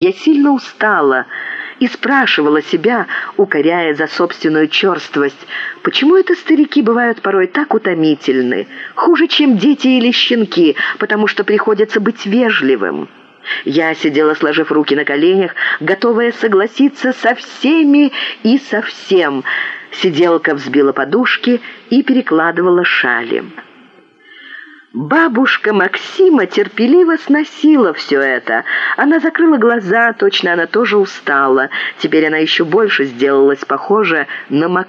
Я сильно устала и спрашивала себя, укоряя за собственную черствость, почему это старики бывают порой так утомительны, хуже, чем дети или щенки, потому что приходится быть вежливым. Я сидела, сложив руки на коленях, готовая согласиться со всеми и со всем. Сиделка взбила подушки и перекладывала шали. Бабушка Максима терпеливо сносила все это. Она закрыла глаза, точно она тоже устала. Теперь она еще больше сделалась похожа наМа.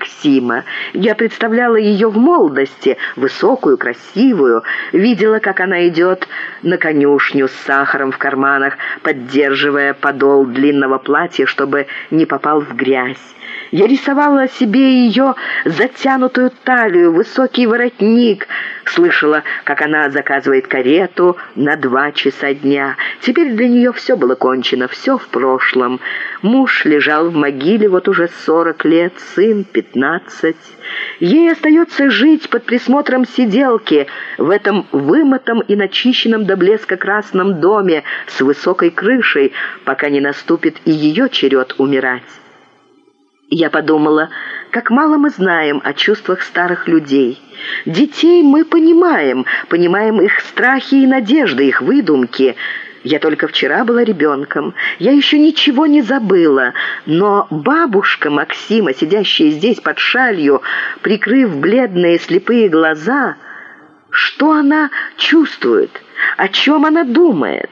Я представляла ее в молодости, высокую, красивую. Видела, как она идет на конюшню с сахаром в карманах, поддерживая подол длинного платья, чтобы не попал в грязь. Я рисовала себе ее затянутую талию, высокий воротник. Слышала, как она заказывает карету на два часа дня. Теперь для нее все было кончено, все в прошлом. Муж лежал в могиле вот уже сорок лет, сын пятнадцать. Ей остается жить под присмотром сиделки в этом вымытом и начищенном до блеска красном доме с высокой крышей, пока не наступит и ее черед умирать. Я подумала, как мало мы знаем о чувствах старых людей. Детей мы понимаем, понимаем их страхи и надежды, их выдумки. Я только вчера была ребенком, я еще ничего не забыла, но бабушка Максима, сидящая здесь под шалью, прикрыв бледные слепые глаза, что она чувствует, о чем она думает?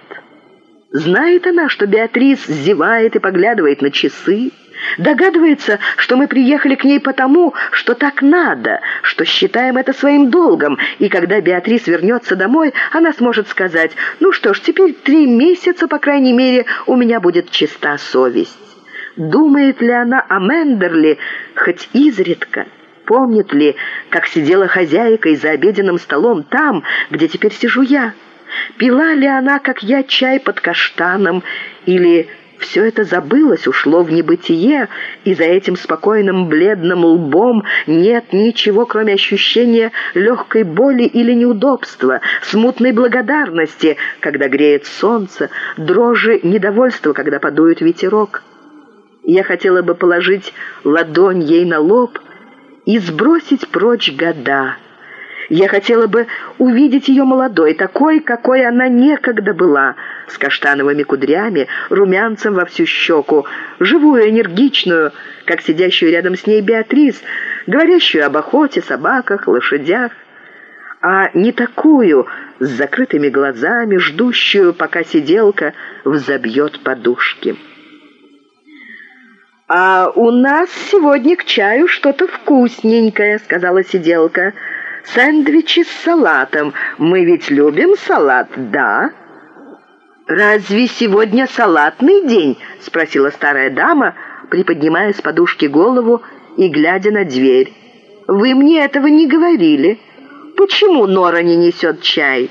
Знает она, что Беатрис зевает и поглядывает на часы? Догадывается, что мы приехали к ней потому, что так надо, что считаем это своим долгом, и когда Беатрис вернется домой, она сможет сказать, «Ну что ж, теперь три месяца, по крайней мере, у меня будет чиста совесть». Думает ли она о Мендерли хоть изредка? Помнит ли, как сидела хозяйкой за обеденным столом там, где теперь сижу я? Пила ли она, как я, чай под каштаном или все это забылось, ушло в небытие, и за этим спокойным бледным лбом нет ничего, кроме ощущения легкой боли или неудобства, смутной благодарности, когда греет солнце, дрожи недовольства, когда подует ветерок. Я хотела бы положить ладонь ей на лоб и сбросить прочь года, я хотела бы увидеть ее молодой, такой, какой она некогда была, с каштановыми кудрями, румянцем во всю щеку, живую, энергичную, как сидящую рядом с ней Беатрис, говорящую об охоте, собаках, лошадях, а не такую, с закрытыми глазами, ждущую, пока сиделка взобьет подушки. «А у нас сегодня к чаю что-то вкусненькое», — сказала сиделка, — сэндвичи с салатом. Мы ведь любим салат, да?» «Разве сегодня салатный день?» — спросила старая дама, приподнимая с подушки голову и глядя на дверь. «Вы мне этого не говорили. Почему Нора не несет чай?»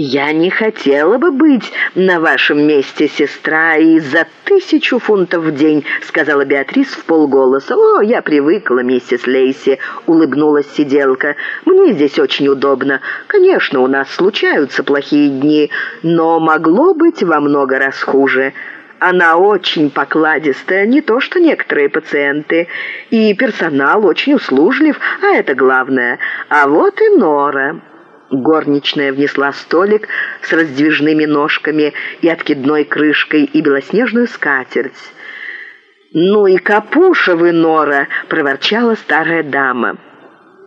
«Я не хотела бы быть на вашем месте, сестра, и за тысячу фунтов в день», — сказала Беатрис в полголоса. «О, я привыкла, миссис Лейси», — улыбнулась сиделка. «Мне здесь очень удобно. Конечно, у нас случаются плохие дни, но могло быть во много раз хуже». Она очень покладистая, не то что некоторые пациенты. И персонал очень услужлив, а это главное. А вот и Нора. Горничная внесла столик с раздвижными ножками и откидной крышкой и белоснежную скатерть. «Ну и капуша вы, Нора!» — проворчала старая дама.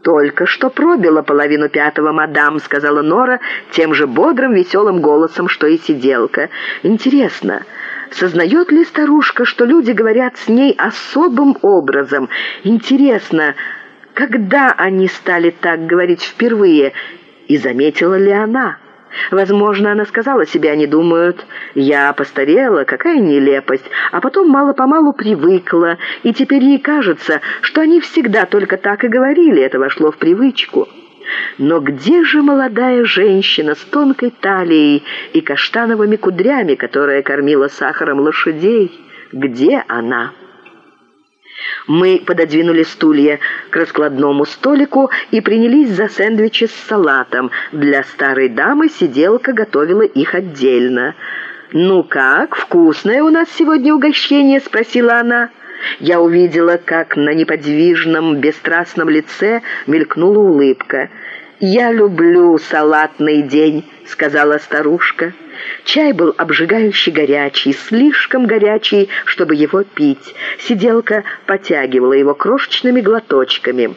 «Только что пробила половину пятого, мадам», — сказала Нора тем же бодрым, веселым голосом, что и сиделка. «Интересно, сознает ли старушка, что люди говорят с ней особым образом? Интересно, когда они стали так говорить впервые, и заметила ли она? Возможно, она сказала себе, они думают, я постарела, какая нелепость, а потом мало-помалу привыкла, и теперь ей кажется, что они всегда только так и говорили, это вошло в привычку. Но где же молодая женщина с тонкой талией и каштановыми кудрями, которая кормила сахаром лошадей? Где она?» Мы пододвинули стулья к раскладному столику и принялись за сэндвичи с салатом. Для старой дамы сиделка готовила их отдельно. «Ну как, вкусное у нас сегодня угощение?» — спросила она. Я увидела, как на неподвижном, бесстрастном лице мелькнула улыбка. «Я люблю салатный день», — сказала старушка. Чай был обжигающе горячий, слишком горячий, чтобы его пить. Сиделка потягивала его крошечными глоточками.